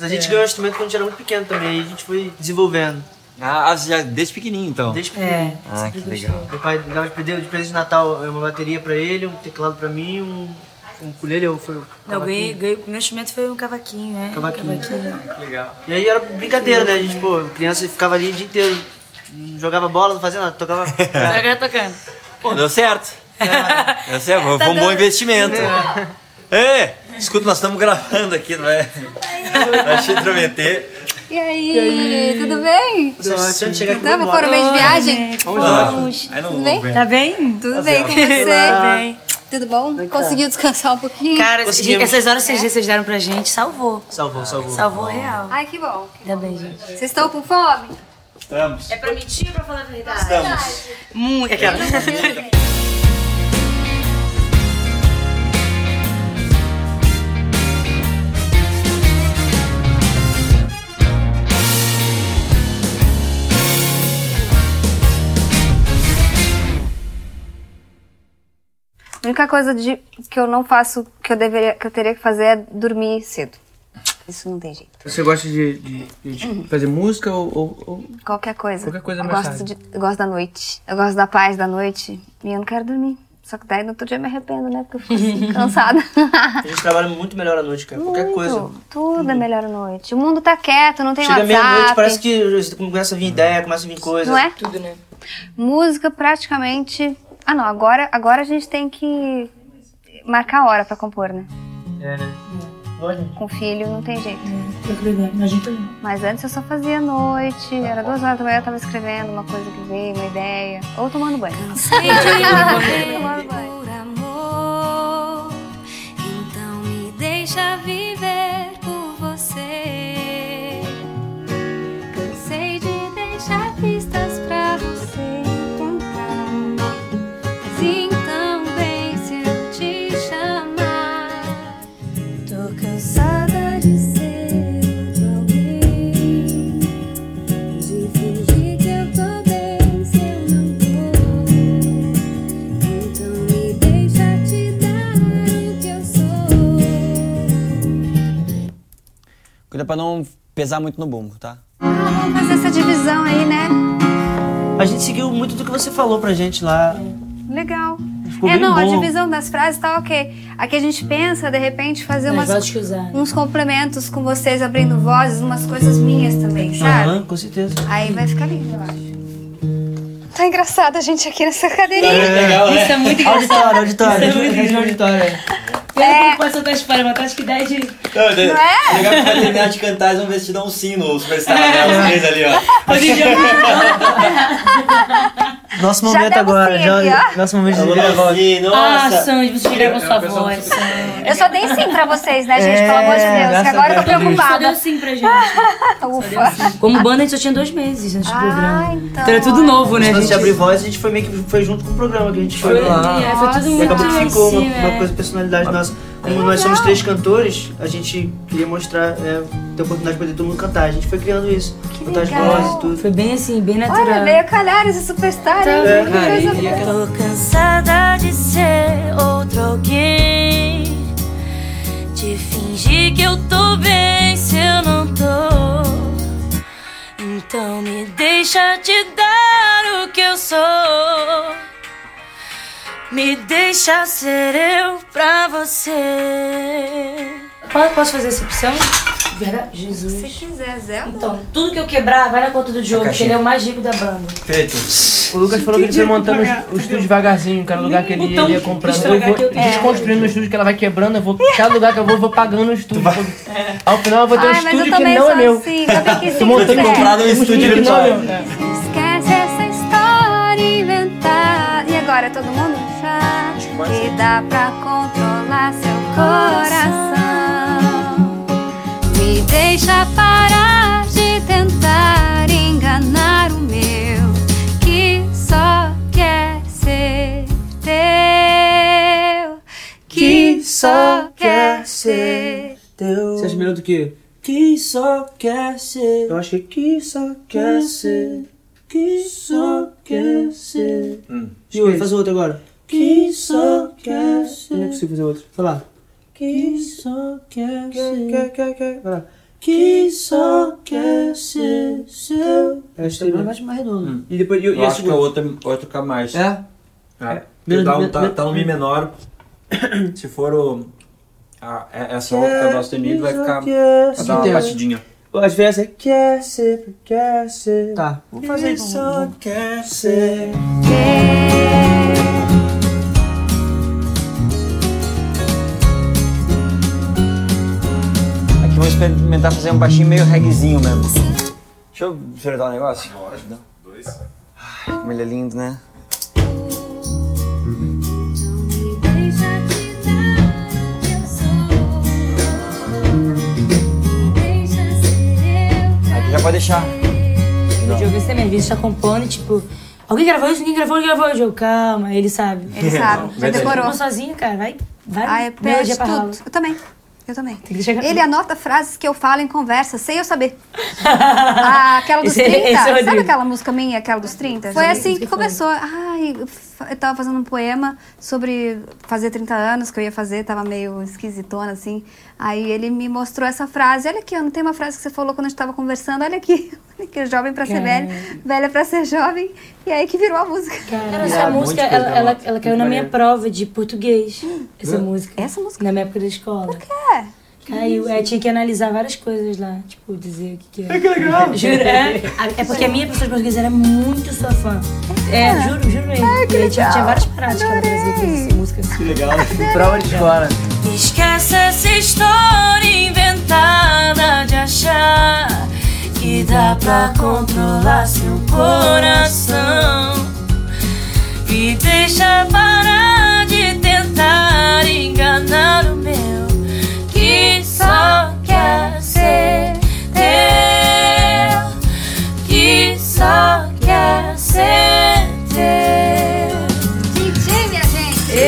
A gente ganhou o instrumento quando a gente era muito pequeno também, aí a gente foi desenvolvendo. Ah, já desde pequenininho então. Desde pequeno. Ah, que legal. Meu pai dava de presente de presente de Natal uma bateria pra ele, um teclado pra mim, um, um ukulele, eu foi o Não, ganhei, cavaquinho. ganhei, o meu instrumento foi um cavaquinho, né? Cavaquinho. Legal. E aí era brincadeira, né? A gente, pô, criança ficava ali o dia inteiro, jogava bola, não fazia nada, tocava. Agora tocando. Pô, deu certo. Deu certo, foi um bom investimento. É, escuta, nós estamos gravando aqui, não é? Vai te intrometer. E aí, tudo bem? Só chegar aqui, foram bem de viagem? Vamos. Aí não Tudo bem? Tá bem? Tudo bem com Tá você? bem. Tudo bom? Conseguiu descansar um pouquinho? Cara, essas horas que vocês deram pra gente, salvou. Salvou, salvou. Salvou real. Ai, que bom. Ainda bem, gente. Vocês estão com fome? Estamos. É pra mentir ou pra falar a verdade? Estamos. Muito. Aquela. A única coisa de, que eu não faço, que eu, deveria, que eu teria que fazer é dormir cedo. Isso não tem jeito. Você gosta de, de- de fazer música ou, ou- ou- Qualquer coisa. Qualquer coisa eu mais gosto, tarde. de, eu gosto da noite. Eu gosto da paz da noite. E eu não quero dormir. Só que daí no outro dia eu me arrependo, né? Porque eu fico assim, cansada. A gente trabalha muito melhor à noite, cara. Qualquer Muito. coisa. Tudo é melhor à noite. O mundo tá quieto, não tem Chega WhatsApp. meia-noite, parece que começa a vir ideia, começa a vir coisa. Não é? Tudo, né? Música praticamente. Ah não, agora, agora a gente tem que marcar a hora pra compor, né? É, né? Com filho não tem jeito. Imagina Mas antes eu só fazia à noite, era duas horas da manhã eu tava escrevendo uma coisa que veio, uma ideia. Ou tomando banho. tomando banho. Cuida pra não pesar muito no bumbo, tá? Ah, vamos fazer essa divisão aí, né? A gente seguiu muito do que você falou pra gente lá. Legal. Ficou é, bem não, a bom. divisão das frases tá ok. Aqui a gente pensa, de repente, fazer umas, uns complementos com vocês, abrindo vozes, umas coisas minhas também, sabe? Aham, com certeza. Aí vai ficar lindo, eu acho. Tá engraçado a gente aqui nessa cadeirinha. legal, Isso é muito engraçado. Auditório, auditório. Isso é muito auditório. Pena que não pode soltar spoiler, mas tá acho que 10 de... Não, é? Legal que vai terminar de cantar, eles vão ver se te dão um sim no Superstar, né? Os três ali, ó. Hoje em dia... Nosso momento agora. sim Já, nosso momento de a. Sim, Ah, nossa. Sandy, você chegar com sua voz. Eu só dei sim pra vocês, né, gente? É, Pelo amor de Deus. Que agora eu tô a Deus. Só deu preocupada. sim pra gente. Ufa. Como banda, a gente só tinha dois meses antes do Ah, programa. então. Então era tudo novo, né, Antes gente? de abrir voz, a gente foi meio que foi junto com o programa que a gente foi, Foi, lá. é, foi tudo E muito acabou que ficou uma, uma é. coisa, personalidade nossa. Como nós somos três cantores, a gente queria mostrar, é, ter a oportunidade de poder todo mundo cantar. A gente foi criando isso. cantar as legal. vozes e tudo. Foi bem assim, bem Olha, natural. veio a calhar esse superstar. hein? É. Que boa. Tô cansada de ser outro alguém. De fingir que eu tô bem se eu não tô. Então me deixa te dar o que eu sou. Me deixa ser eu pra você. Posso posso fazer essa opção? Verdade? Jesus. Se quiser, Zé. Então, tudo que eu quebrar vai na conta do jogo, porque ele é o mais rico da banda. Feito. O Lucas falou que ele foi montando o estúdio devagarzinho, cada lugar que ele ia, ia comprando. Eu vou que desconstruindo o estúdio que ela vai quebrando, eu vou, cada lugar que eu vou, eu vou pagando o estúdio. Ao final eu vou ter um Ai, eu estúdio que também não é meu. assim. Eu tenho que montando comprado um um estúdio que não é meu. Agora, todo mundo? Que dá pra controlar seu coração. Me deixa parar de tentar enganar o meu, que só quer ser teu. Que só quer ser teu. Você acha melhor do que? Que só quer ser. Eu acho que que só quer ser. Que só quer ser. E outro, faz o outro agora. Que só quer ser. Eu não consigo fazer outro. Vai lá. Que só quer ser. Quer, quer, quer. Vai lá. que só quer ser seu. Acho que é mais mais redondo. E depois, e, e Eu a acho que a outra, outra fica mais. É? É. Menos- Tá, um- menos- tá, tá no Mi menor. Se for o. A, é- essa outra do sustenido vai ficar. Vai dar uma batidinha. Às vezes é quer ser, quer ser. Tá, vou fazer Que então. só quer ser. Aqui experimentar fazer um baixinho meio reggaezinho mesmo. Deixa eu experimentar um negócio. Lógico. Dois. Ai, como ele é lindo, né? Aqui já pode deixar. O Diogo é também, às vezes tá compondo tipo, alguém gravou isso, ninguém gravou, ninguém gravou. O Diogo, calma, ele sabe. Ele sabe, já Verdade. decorou. Compõe sozinho, cara, vai, vai Ah, eu rala. tudo. Eu também. Eu também. que deixar- Ele anota frases que eu falo em conversa, sem eu saber. Ah, aquela dos Esse é- 30. esse é o sabe aquela música minha, aquela dos 30? Foi assim que foi. começou. Ai, eu tava fazendo um poema sobre fazer 30 anos, que eu ia fazer, tava meio esquisitona, assim. Aí ele me mostrou essa frase. Olha aqui, ó, não tem uma frase que você falou quando a gente tava conversando. Olha aqui. Olha aqui, jovem pra ser velho, velha pra ser jovem. E aí que virou a música. Cara, essa música, de coisa ela, que ela, ela- ela caiu na minha prova de português. Essa música. Essa música? Na minha época da escola. Por É. Caiu, é, tinha que analisar várias coisas lá, tipo, dizer o que, que é. que legal! Juro, é. É porque a minha professora de português era muito sua fã. É, juro, juro mesmo. e aí tinha, tinha várias paradas que ela trazia com essa música. assim. Que legal. Prova de escola. Esquece essa história que dá pra controlar seu coração. E deixa parar de tentar enganar o meu, que só quer ser teu, que só quer ser teu. DJ, minha gente!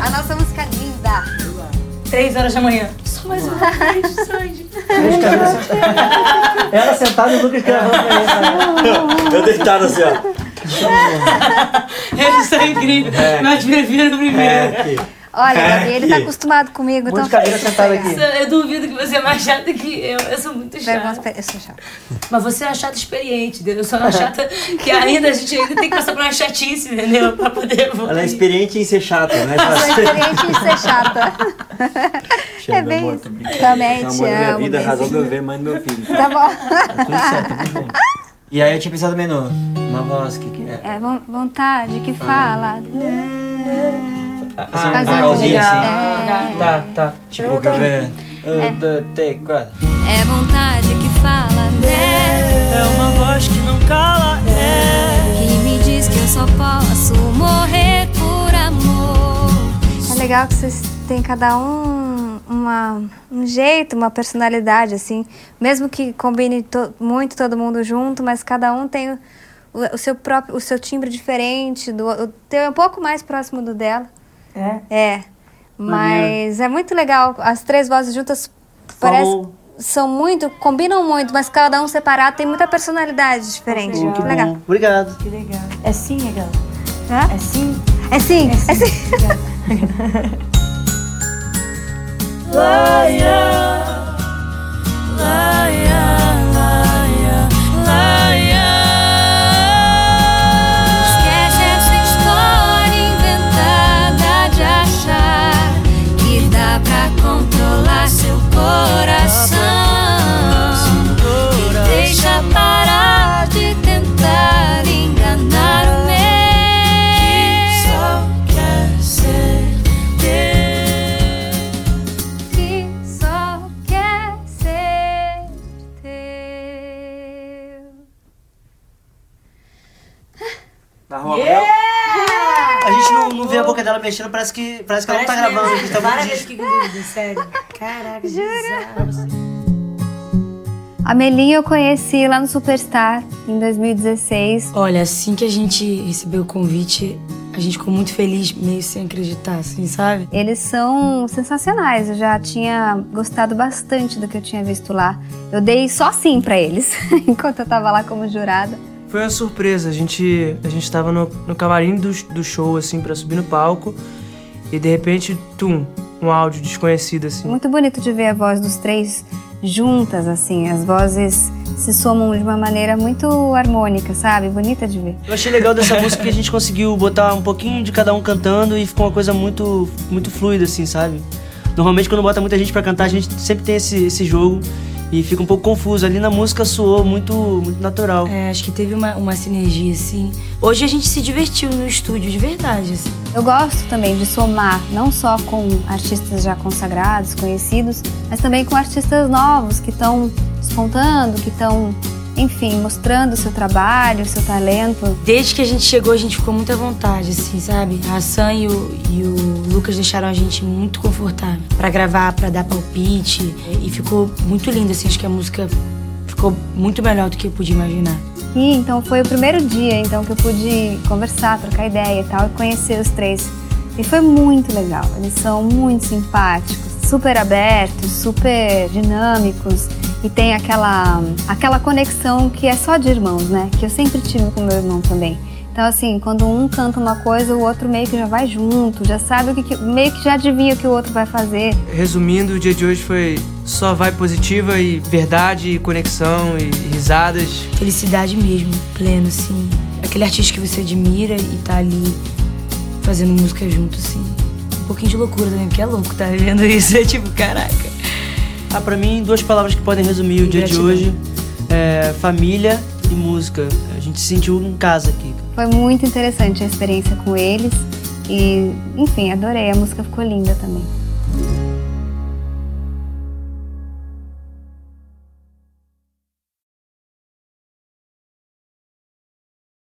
A nossa música linda. Três horas da manhã. Só mais uma vez, Sandy. Ela sentada e o Lucas gravando pra ele. Eu deitado assim, ó. Eles são incríveis, mas prefiro o primeiro. É, aqui. Olha, Gabi, ele tá acostumado comigo, então de cadeira sentada aqui. Eu duvido que você é mais chata que eu. Eu sou muito chata. eu sou chata. Mas você é uma chata experiente, entendeu? Eu sou uma chata que ainda a gente ainda tem que passar por uma chatice, entendeu? Pra poder evoluir. Ela é experiente em ser chata, né? Sou experiente em ser chata. Te É bem amor, isso. Também Amor te minha amo. vida, bem razão sim. de eu ver mãe do meu filho. Tá bom. Tudo certo, junto. E aí eu tinha pensado também no, uma voz, o que que é? É von- vontade que fala. Assim, Faz um um vocalzinho legal. assim. Tá, tá. Tipo, quer ver? Um, dois, três, quatro. É vontade que fala, né? É uma voz que não cala, é. Que me diz que eu só posso morrer por amor. É legal que vocês têm cada um uma, um jeito, uma personalidade, assim. Mesmo que combine to- muito todo mundo junto, mas cada um tem o, o- o seu próprio, o seu timbre diferente. Do, o teu é um pouco mais próximo do dela. É? É. Mas é muito legal. As três vozes juntas parece, Falou. são muito, combinam muito, mas cada um separado tem muita personalidade diferente. Legal. Que legal. Bom, Obrigado. Que legal. É sim, legal. Hã? É sim. É sim, é sim. Esquece dela mexendo, parece que, parece que ela não tá gravando, a gente tá Várias vezes que dúvida, sério. Caraca, bizarro. A Melinha eu conheci lá no Superstar em 2016. Olha, assim que a gente recebeu o convite, a gente ficou muito feliz, meio sem acreditar, assim, sabe? Eles são sensacionais. Eu já tinha gostado bastante do que eu tinha visto lá. Eu dei só sim pra eles, enquanto eu tava lá como jurada. Foi uma surpresa. A gente, a gente tava no, no camarim do, do show, assim, pra subir no palco. E de repente, tum, um áudio desconhecido, assim. Muito bonito de ver a voz dos três juntas, assim. As vozes se somam de uma maneira muito harmônica, sabe? Bonita de ver. Eu achei legal dessa música que a gente conseguiu botar um pouquinho de cada um cantando e ficou uma coisa muito, muito fluida, assim, sabe? Normalmente quando bota muita gente para cantar, a gente sempre tem esse, esse jogo e fica um pouco confuso. Ali na música soou muito, muito natural. É, acho que teve uma, uma sinergia, assim. Hoje a gente se divertiu no estúdio, de verdade, assim. Eu gosto também de somar, não só com artistas já consagrados, conhecidos, mas também com artistas novos que estão despontando, que estão enfim, mostrando o seu trabalho, o seu talento. Desde que a gente chegou, a gente ficou muito à vontade, assim, sabe? A Sam e o, e o Lucas deixaram a gente muito confortável para gravar, para dar palpite. E ficou muito lindo, assim. Acho que a música ficou muito melhor do que eu podia imaginar. E então foi o primeiro dia então que eu pude conversar, trocar ideia e tal, e conhecer os três. E foi muito legal. Eles são muito simpáticos, super abertos, super dinâmicos e tem aquela, aquela conexão que é só de irmãos, né? Que eu sempre tive com meu irmão também. Então, assim, quando um canta uma coisa, o outro meio que já vai junto, já sabe o que, meio que já adivinha o que o outro vai fazer. Resumindo, o dia de hoje foi só vai positiva e verdade, e conexão e risadas. Felicidade mesmo, pleno, assim. Aquele artista que você admira e tá ali fazendo música junto, assim. Um pouquinho de loucura também, porque é louco tá vendo isso. É tipo, caraca. Ah, pra mim, duas palavras que podem resumir o dia de hoje: é família e música. A gente se sentiu em casa aqui. Foi muito interessante a experiência com eles e, enfim, adorei. A música ficou linda também.